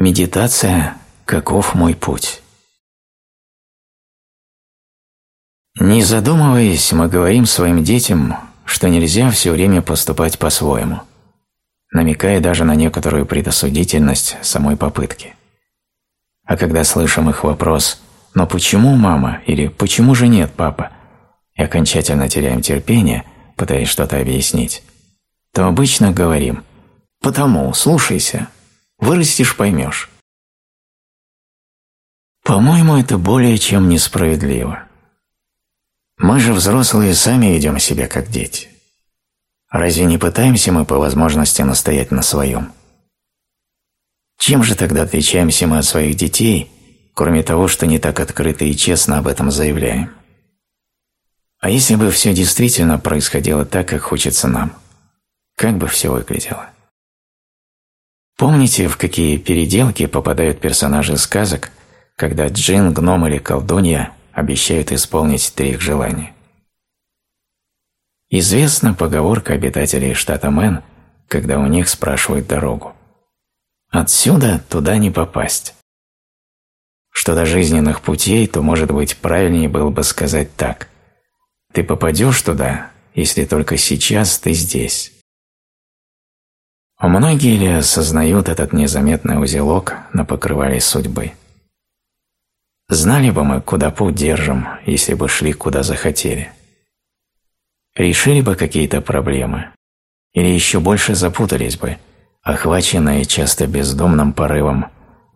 Медитация «Каков мой путь?» Не задумываясь, мы говорим своим детям, что нельзя все время поступать по-своему, намекая даже на некоторую предосудительность самой попытки. А когда слышим их вопрос «Но почему, мама?» или «Почему же нет, папа?» и окончательно теряем терпение, пытаясь что-то объяснить, то обычно говорим «Потому, слушайся, Вырастешь – поймешь. По-моему, это более чем несправедливо. Мы же взрослые сами ведем себя как дети. Разве не пытаемся мы по возможности настоять на своем? Чем же тогда отличаемся мы от своих детей, кроме того, что не так открыто и честно об этом заявляем? А если бы все действительно происходило так, как хочется нам, как бы все выглядело? Помните, в какие переделки попадают персонажи сказок, когда джин, гном или колдунья обещают исполнить три их желания? Известна поговорка обитателей штата Мэн, когда у них спрашивают дорогу. Отсюда туда не попасть. Что до жизненных путей, то, может быть, правильнее было бы сказать так. Ты попадешь туда, если только сейчас ты здесь. Многие ли осознают этот незаметный узелок на покрывале судьбы? Знали бы мы, куда путь держим, если бы шли, куда захотели? Решили бы какие-то проблемы? Или еще больше запутались бы, охваченные часто бездумным порывом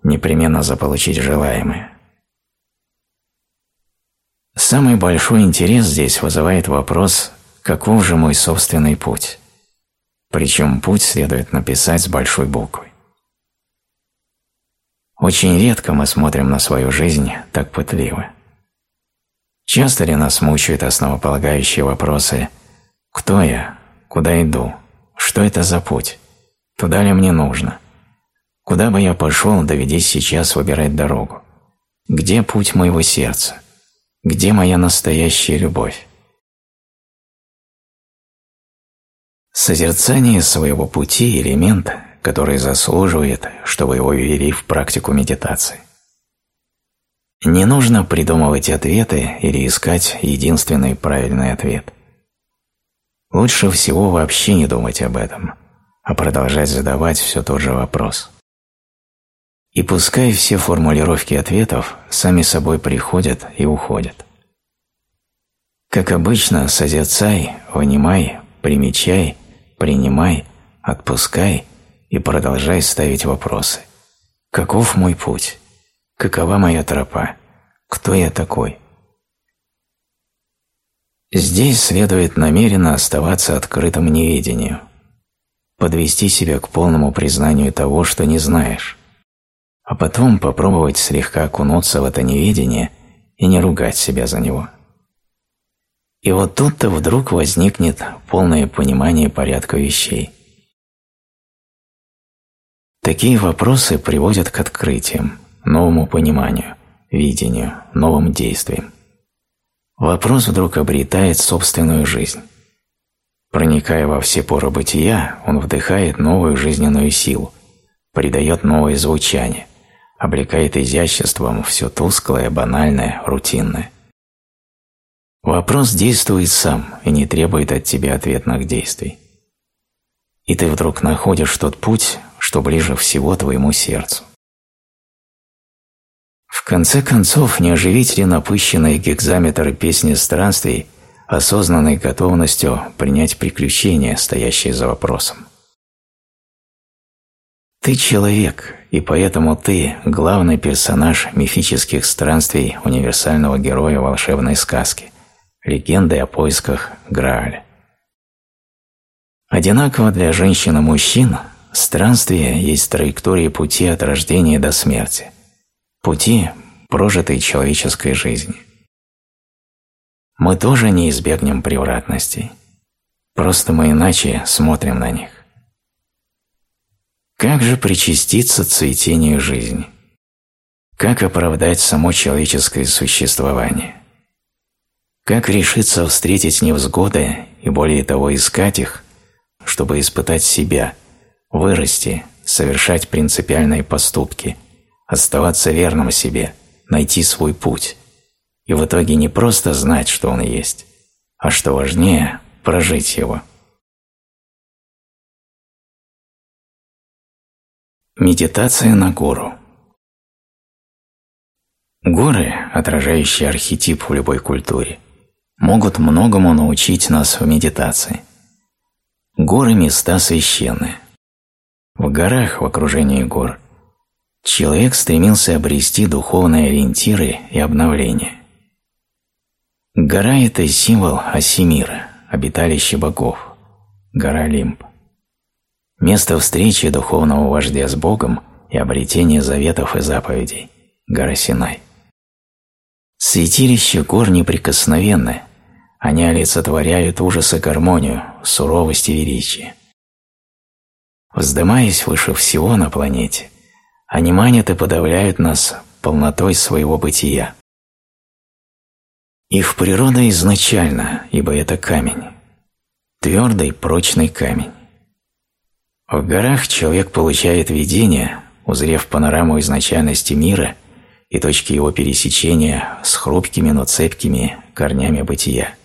непременно заполучить желаемое? Самый большой интерес здесь вызывает вопрос, каков же мой собственный путь? Причем путь следует написать с большой буквы. Очень редко мы смотрим на свою жизнь так пытливо. Часто ли нас мучают основополагающие вопросы «Кто я? Куда иду? Что это за путь? Туда ли мне нужно? Куда бы я пошел, доведись сейчас выбирать дорогу? Где путь моего сердца? Где моя настоящая любовь?» Созерцание своего пути – элемент, который заслуживает, чтобы его ввели в практику медитации. Не нужно придумывать ответы или искать единственный правильный ответ. Лучше всего вообще не думать об этом, а продолжать задавать все тот же вопрос. И пускай все формулировки ответов сами собой приходят и уходят. Как обычно, созерцай, внимай, примечай – принимай, отпускай и продолжай ставить вопросы. Каков мой путь? Какова моя тропа? Кто я такой? Здесь следует намеренно оставаться открытым неведению, подвести себя к полному признанию того, что не знаешь, а потом попробовать слегка окунуться в это неведение и не ругать себя за него. И вот тут-то вдруг возникнет полное понимание порядка вещей. Такие вопросы приводят к открытиям, новому пониманию, видению, новым действиям. Вопрос вдруг обретает собственную жизнь. Проникая во все поры бытия, он вдыхает новую жизненную силу, придает новое звучание, облекает изяществом все тусклое, банальное, рутинное. Вопрос действует сам и не требует от тебя ответных действий. И ты вдруг находишь тот путь, что ближе всего твоему сердцу. В конце концов, не оживить ли напыщенные гекзаметры песни странствий осознанной готовностью принять приключения, стоящие за вопросом? Ты человек, и поэтому ты – главный персонаж мифических странствий универсального героя волшебной сказки – легенды о поисках Грааля. Одинаково для женщин и мужчин странствие есть траектория пути от рождения до смерти, пути прожитой человеческой жизни. Мы тоже не избегнем превратностей, просто мы иначе смотрим на них. Как же причаститься цветению жизни? Как оправдать само человеческое существование? Как решиться встретить невзгоды и более того искать их, чтобы испытать себя, вырасти, совершать принципиальные поступки, оставаться верным себе, найти свой путь и в итоге не просто знать, что он есть, а что важнее – прожить его. Медитация на гору Горы, отражающие архетип в любой культуре, могут многому научить нас в медитации. Горы – места священные. В горах, в окружении гор, человек стремился обрести духовные ориентиры и обновление. Гора – это символ оси мира, обиталище богов, гора Олимп. Место встречи духовного вождя с Богом и обретения заветов и заповедей, гора Синай. Святилище гор неприкосновенны, они олицетворяют ужас и гармонию, суровость и величие. Вздымаясь выше всего на планете, они манят и подавляют нас полнотой своего бытия. Их природа изначальна, ибо это камень. Твердый, прочный камень. В горах человек получает видение, узрев панораму изначальности мира и точки его пересечения с хрупкими, но цепкими корнями бытия.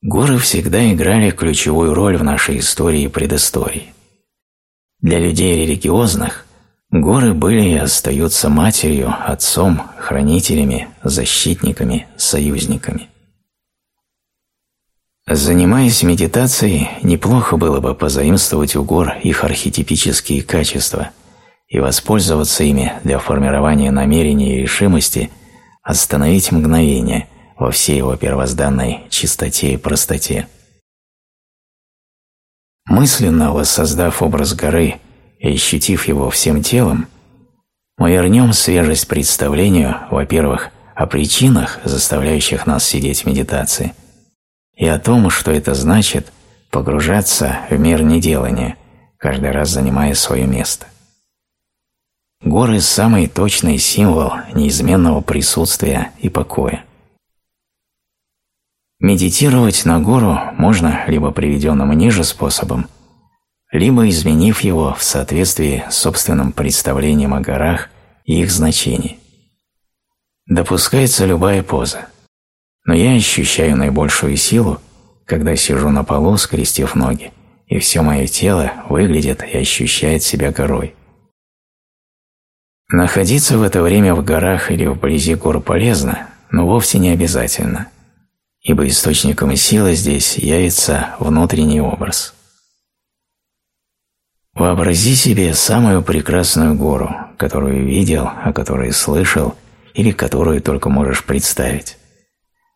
Горы всегда играли ключевую роль в нашей истории и предыстории. Для людей религиозных горы были и остаются матерью, отцом, хранителями, защитниками, союзниками. Занимаясь медитацией, неплохо было бы позаимствовать у гор их архетипические качества – и воспользоваться ими для формирования намерения и решимости остановить мгновение во всей его первозданной чистоте и простоте. Мысленно воссоздав образ горы и ощутив его всем телом, мы вернем свежесть представлению, во-первых, о причинах, заставляющих нас сидеть в медитации, и о том, что это значит погружаться в мир неделания, каждый раз занимая свое место. Горы – самый точный символ неизменного присутствия и покоя. Медитировать на гору можно либо приведенным ниже способом, либо изменив его в соответствии с собственным представлением о горах и их значении. Допускается любая поза, но я ощущаю наибольшую силу, когда сижу на полу, скрестив ноги, и все мое тело выглядит и ощущает себя горой. Находиться в это время в горах или вблизи гор полезно, но вовсе не обязательно, ибо источником силы здесь явится внутренний образ. Вообрази себе самую прекрасную гору, которую видел, о которой слышал или которую только можешь представить,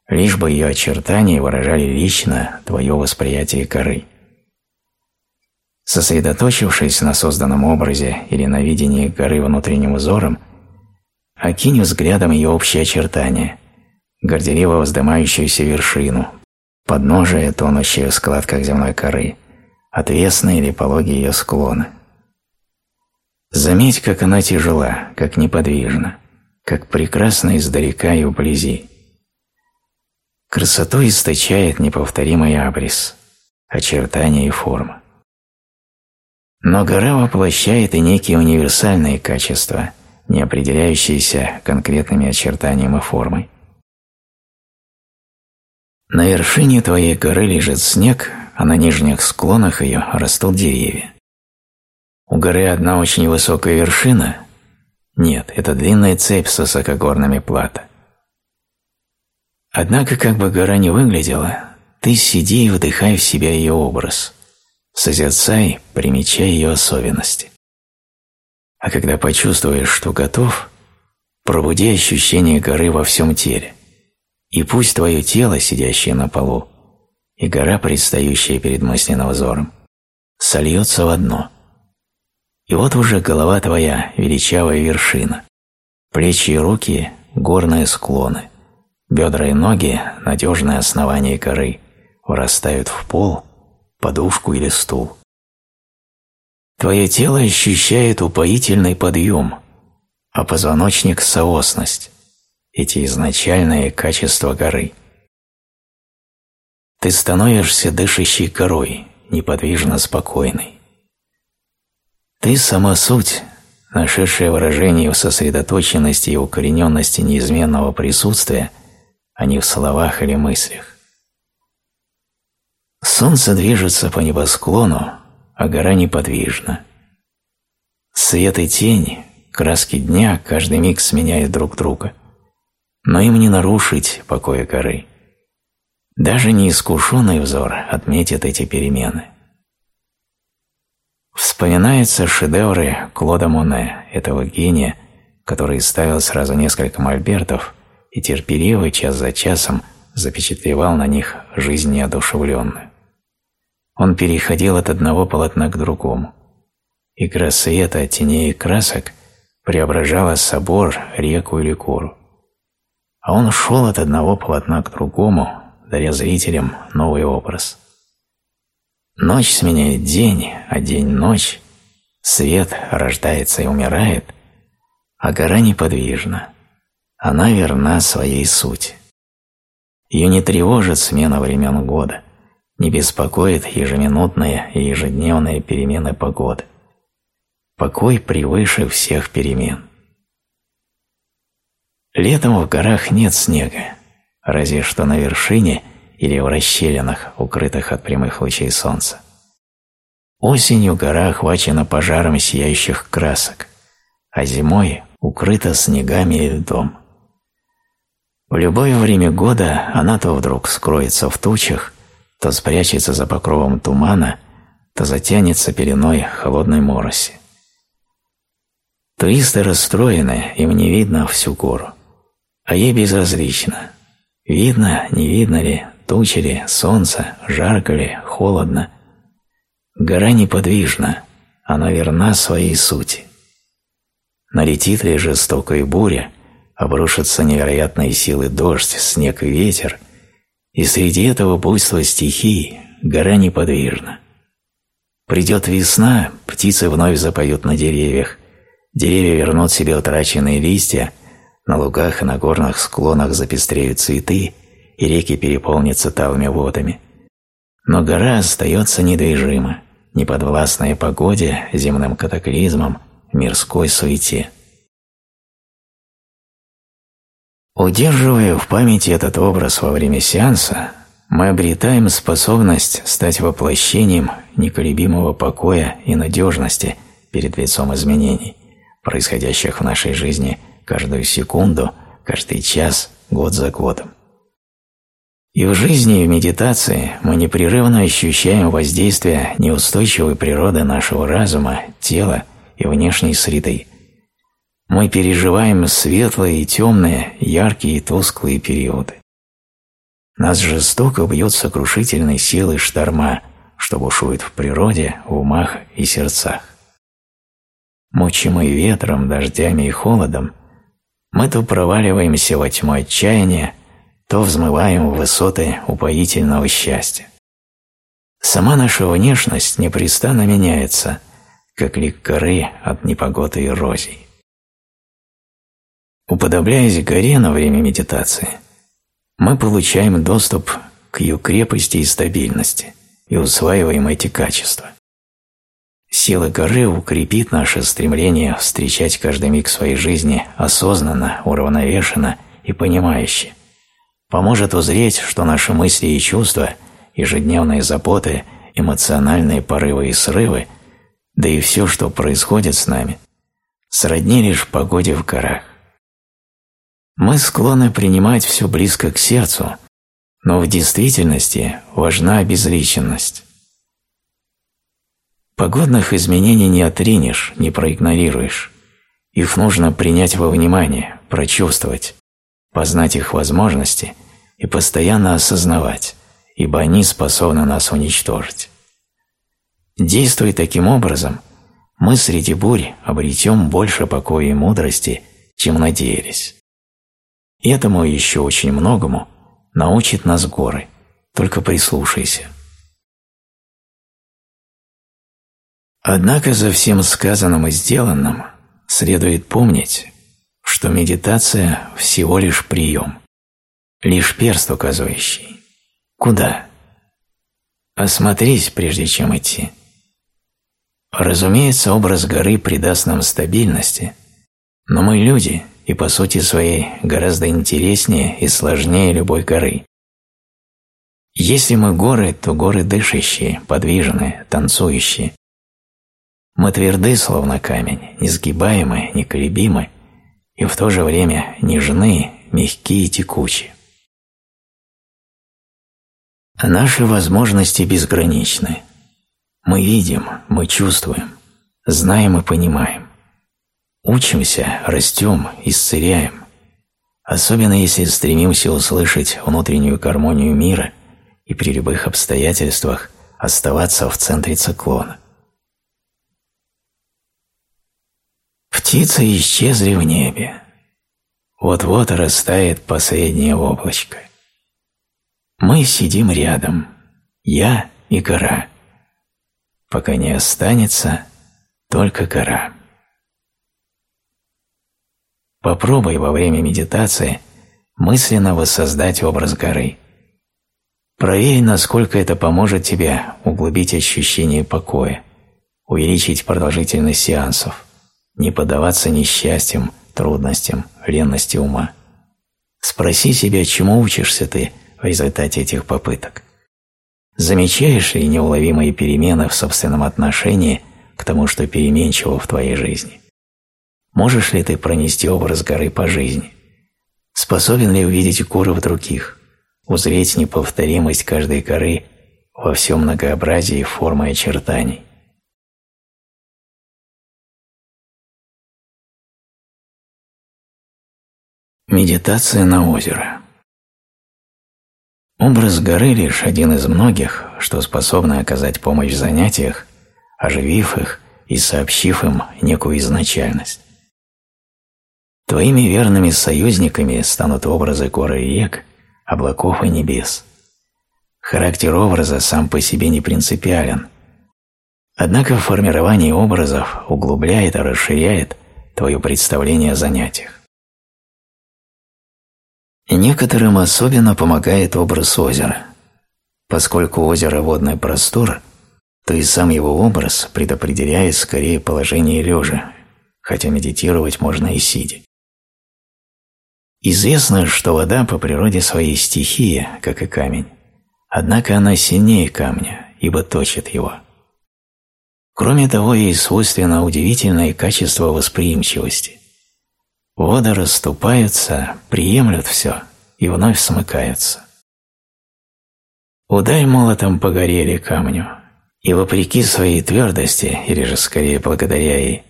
лишь бы ее очертания выражали лично твое восприятие горы. Сосредоточившись на созданном образе или на видении горы внутренним узором, окинь взглядом ее общие очертания, горделиво вздымающуюся вершину, подножие, тонущее в складках земной коры, отвесные или пологие ее склоны. Заметь, как она тяжела, как неподвижна, как прекрасна издалека и вблизи. Красоту источает неповторимый абрис, очертания и форма. Но гора воплощает и некие универсальные качества, не определяющиеся конкретными очертаниями и формой. На вершине твоей горы лежит снег, а на нижних склонах ее растут деревья. У горы одна очень высокая вершина? Нет, это длинная цепь с высокогорными плато. Однако, как бы гора ни выглядела, ты сиди и вдыхай в себя ее образ – Созерцай, примечай ее особенности. А когда почувствуешь, что готов, пробуди ощущение горы во всем теле. И пусть твое тело, сидящее на полу, и гора, предстающая перед мысленным взором, сольется в одно. И вот уже голова твоя – величавая вершина, плечи и руки – горные склоны, бедра и ноги – надежное основание горы, вырастают в пол – подушку или стул. Твое тело ощущает упоительный подъем, а позвоночник – соосность, эти изначальные качества горы. Ты становишься дышащей горой, неподвижно спокойной. Ты сама суть, нашедшая выражение в сосредоточенности и укорененности неизменного присутствия, а не в словах или мыслях. Солнце движется по небосклону, а гора неподвижна. Свет и тень, краски дня каждый миг сменяют друг друга, но им не нарушить покоя горы. Даже неискушенный взор отметит эти перемены. Вспоминаются шедевры Клода Моне, этого гения, который ставил сразу несколько мольбертов и терпеливо час за часом запечатлевал на них жизнь неодушевленную. Он переходил от одного полотна к другому. Игра света, теней и красок преображала собор, реку или гору. А он шел от одного полотна к другому, даря зрителям новый образ. Ночь сменяет день, а день – ночь. Свет рождается и умирает, а гора неподвижна. Она верна своей сути. Ее не тревожит смена времен года, не беспокоит ежеминутные и ежедневные перемены погоды. Покой превыше всех перемен. Летом в горах нет снега, разве что на вершине или в расщелинах, укрытых от прямых лучей солнца. Осенью гора охвачена пожаром сияющих красок, а зимой укрыта снегами и льдом. В любое время года она то вдруг скроется в тучах, то спрячется за покровом тумана, то затянется пеленой холодной мороси. Туристы расстроены, им не видно всю гору, а ей безразлично. Видно, не видно ли, тучи ли, солнце, жарко ли, холодно. Гора неподвижна, она верна своей сути. Налетит ли жестокая буря, обрушатся невероятные силы дождь, снег и ветер, и среди этого буйства стихий гора неподвижна. Придет весна, птицы вновь запоют на деревьях, деревья вернут себе утраченные листья, на лугах и на горных склонах запестреют цветы, и реки переполнятся талыми водами. Но гора остается недвижима, неподвластная погоде, земным катаклизмам, мирской суете. Удерживая в памяти этот образ во время сеанса, мы обретаем способность стать воплощением неколебимого покоя и надежности перед лицом изменений, происходящих в нашей жизни каждую секунду, каждый час, год за годом. И в жизни, и в медитации мы непрерывно ощущаем воздействие неустойчивой природы нашего разума, тела и внешней среды. Мы переживаем светлые и темные, яркие и тусклые периоды. Нас жестоко бьют сокрушительной силой шторма, что бушует в природе, в умах и сердцах. Мучимые ветром, дождями и холодом, мы то проваливаемся во тьму отчаяния, то взмываем в высоты упоительного счастья. Сама наша внешность непрестанно меняется, как лик горы от непогоды и эрозий. Уподобляясь горе на время медитации, мы получаем доступ к ее крепости и стабильности и усваиваем эти качества. Сила горы укрепит наше стремление встречать каждый миг своей жизни осознанно, уравновешенно и понимающе, поможет узреть, что наши мысли и чувства, ежедневные заботы, эмоциональные порывы и срывы, да и все, что происходит с нами, сродни лишь погоде в горах. Мы склонны принимать все близко к сердцу, но в действительности важна обезличенность. Погодных изменений не отринешь, не проигнорируешь. Их нужно принять во внимание, прочувствовать, познать их возможности и постоянно осознавать, ибо они способны нас уничтожить. Действуя таким образом, мы среди бурь обретем больше покоя и мудрости, чем надеялись. Этому и еще очень многому научит нас горы, только прислушайся. Однако за всем сказанным и сделанным следует помнить, что медитация – всего лишь прием, лишь перст указывающий. Куда? Осмотрись, прежде чем идти. Разумеется, образ горы придаст нам стабильности, но мы люди и по сути своей гораздо интереснее и сложнее любой горы. Если мы горы, то горы дышащие, подвижные, танцующие. Мы тверды, словно камень, несгибаемы, неколебимы и в то же время нежны, мягкие и текучие. Наши возможности безграничны. Мы видим, мы чувствуем, знаем и понимаем. Учимся, растем, исцеляем. Особенно если стремимся услышать внутреннюю гармонию мира и при любых обстоятельствах оставаться в центре циклона. Птицы исчезли в небе. Вот-вот растает последнее облачко. Мы сидим рядом, я и гора, пока не останется только гора. Попробуй во время медитации мысленно воссоздать образ горы. Проверь, насколько это поможет тебе углубить ощущение покоя, увеличить продолжительность сеансов, не поддаваться несчастьям, трудностям, ленности ума. Спроси себя, чему учишься ты в результате этих попыток. Замечаешь ли неуловимые перемены в собственном отношении к тому, что переменчиво в твоей жизни? Можешь ли ты пронести образ горы по жизни? Способен ли увидеть горы в других? Узреть неповторимость каждой горы во всем многообразии формы и очертаний? Медитация на озеро Образ горы лишь один из многих, что способны оказать помощь в занятиях, оживив их и сообщив им некую изначальность. Твоими верными союзниками станут образы гор и рек, облаков и небес. Характер образа сам по себе не принципиален. Однако формирование образов углубляет и расширяет твое представление о занятиях. Некоторым особенно помогает образ озера. Поскольку озеро – водный простор, то и сам его образ предопределяет скорее положение лежа, хотя медитировать можно и сидя. Известно, что вода по природе своей стихия, как и камень, однако она сильнее камня, ибо точит его. Кроме того, ей свойственно удивительное качество восприимчивости. Воды расступаются, приемлют все и вновь смыкаются. Удай молотом по горе или камню, и вопреки своей твердости, или же скорее благодаря ей,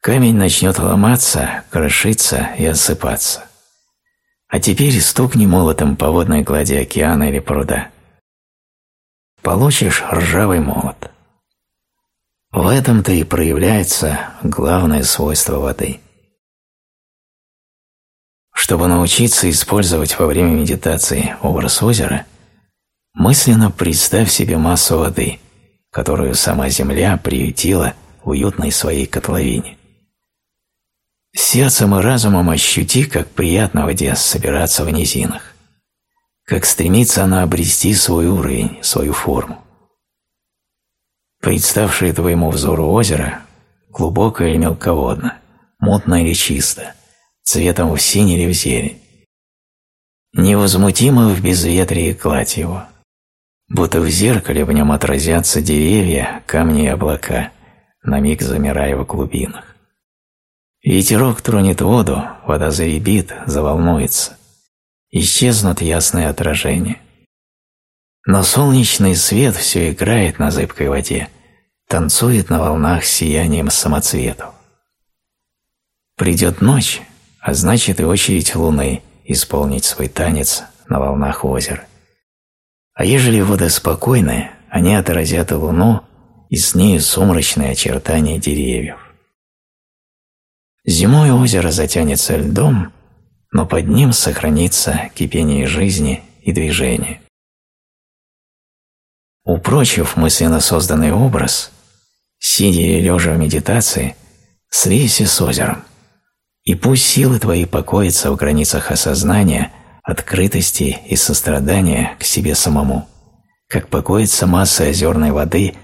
камень начнет ломаться, крошиться и осыпаться. А теперь стукни молотом по водной глади океана или пруда. Получишь ржавый молот. В этом-то и проявляется главное свойство воды. Чтобы научиться использовать во время медитации образ озера, мысленно представь себе массу воды, которую сама Земля приютила в уютной своей котловине. Сердцем и разумом ощути, как приятно воде собираться в низинах, как стремится она обрести свой уровень, свою форму. Представшее твоему взору озеро глубокое или мелководно, мутно или чисто, цветом в синь или в зелень. Невозмутимо в безветрии гладь его, будто в зеркале в нем отразятся деревья, камни и облака, на миг замирая в глубинах. Ветерок тронет воду, вода заребит, заволнуется. Исчезнут ясные отражения. Но солнечный свет все играет на зыбкой воде, танцует на волнах сиянием самоцветов. Придет ночь, а значит и очередь луны исполнить свой танец на волнах озера. А ежели воды спокойны, они отразят луну, и с ней сумрачные очертания деревьев. Зимой озеро затянется льдом, но под ним сохранится кипение жизни и движения. Упрочив мысленно созданный образ, сидя и лежа в медитации, слейся с озером, и пусть силы твои покоятся в границах осознания, открытости и сострадания к себе самому, как покоится масса озерной воды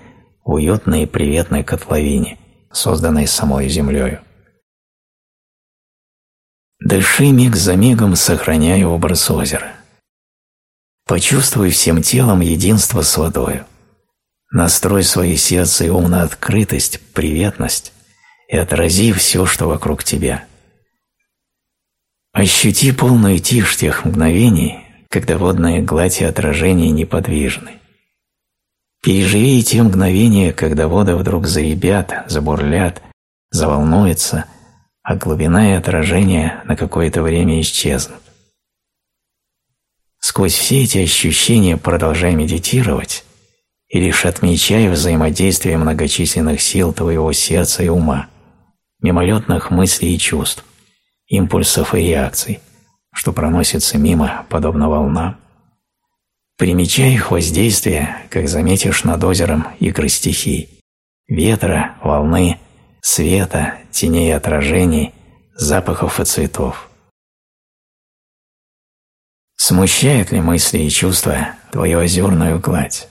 в уютной и приветной котловине, созданной самой землею. Дыши миг за мигом, сохраняя образ озера. Почувствуй всем телом единство с водою. Настрой свое сердце и ум на открытость, приветность и отрази все, что вокруг тебя. Ощути полную тишь тех мгновений, когда водная гладь и отражение неподвижны. Переживи и те мгновения, когда воды вдруг заребят, забурлят, заволнуются, а глубина и отражение на какое-то время исчезнут. Сквозь все эти ощущения продолжай медитировать и лишь отмечай взаимодействие многочисленных сил твоего сердца и ума, мимолетных мыслей и чувств, импульсов и реакций, что проносятся мимо, подобно волнам. Примечай их воздействие, как заметишь над озером игры стихий, ветра, волны, света, теней отражений, запахов и цветов. Смущает ли мысли и чувства твою озерную гладь?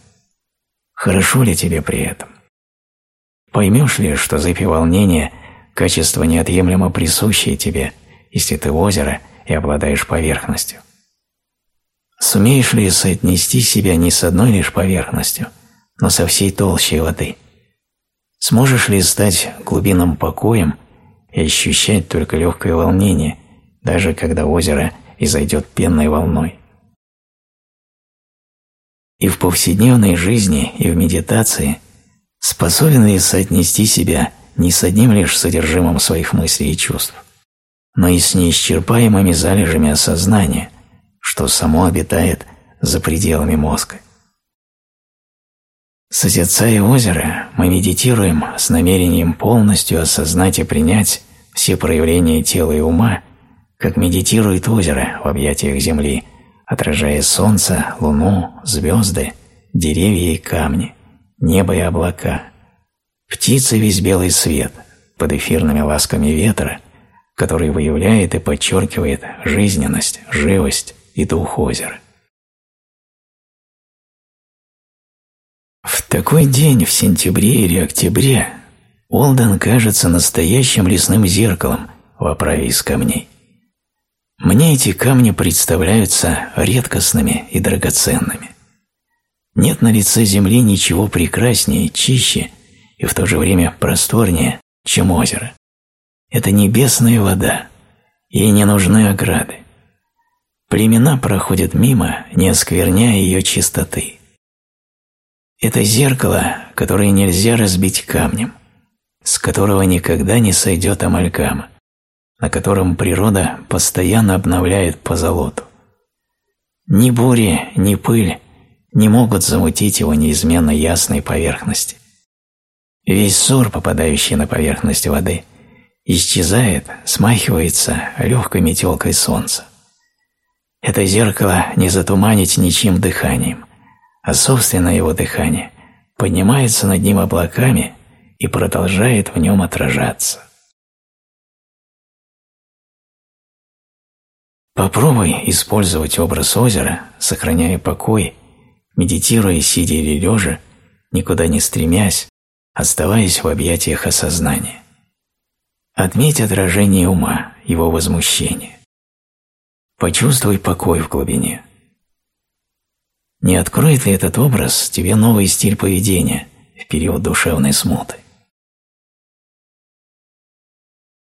Хорошо ли тебе при этом? Поймешь ли, что зыбь и волнение – качество неотъемлемо присущее тебе, если ты озеро и обладаешь поверхностью? Сумеешь ли соотнести себя не с одной лишь поверхностью, но со всей толщей воды? Сможешь ли стать глубинным покоем и ощущать только легкое волнение, даже когда озеро изойдет пенной волной? И в повседневной жизни, и в медитации способен ли соотнести себя не с одним лишь содержимым своих мыслей и чувств, но и с неисчерпаемыми залежами осознания – что само обитает за пределами мозга. Созерцая озеро, мы медитируем с намерением полностью осознать и принять все проявления тела и ума, как медитирует озеро в объятиях земли, отражая солнце, луну, звезды, деревья и камни, небо и облака, птицы весь белый свет под эфирными ласками ветра, который выявляет и подчеркивает жизненность, живость, и дух озера. В такой день в сентябре или октябре Олден кажется настоящим лесным зеркалом в оправе из камней. Мне эти камни представляются редкостными и драгоценными. Нет на лице земли ничего прекраснее, чище и в то же время просторнее, чем озеро. Это небесная вода, ей не нужны ограды. Племена проходят мимо, не оскверняя ее чистоты. Это зеркало, которое нельзя разбить камнем, с которого никогда не сойдет амалькама, на котором природа постоянно обновляет позолоту. Ни бури, ни пыль не могут замутить его неизменно ясной поверхности. Весь ссор, попадающий на поверхность воды, исчезает, смахивается легкой метелкой солнца. Это зеркало не затуманить ничьим дыханием, а собственное его дыхание поднимается над ним облаками и продолжает в нем отражаться. Попробуй использовать образ озера, сохраняя покой, медитируя, сидя или лежа, никуда не стремясь, оставаясь в объятиях осознания. Отметь отражение ума, его возмущение. Почувствуй покой в глубине. Не откроет ли этот образ тебе новый стиль поведения в период душевной смуты?